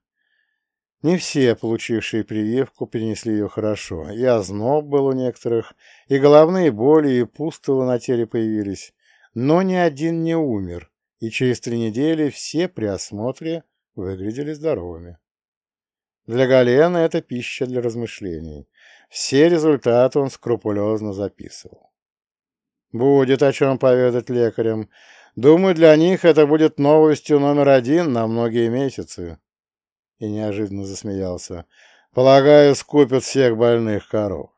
не все, получившие прививку, перенесли ее хорошо. И озноб был у некоторых, и головные боли, и пустылы на теле появились. Но ни один не умер, и через три недели все при осмотре выглядели здоровыми. Для Галена это пища для размышлений. Все результаты он скрупулезно записывал. Будет о чем поведать лекарям. Думаю, для них это будет новостью номер один на многие месяцы. И неожиданно засмеялся. «Полагаю, скупят всех больных коров».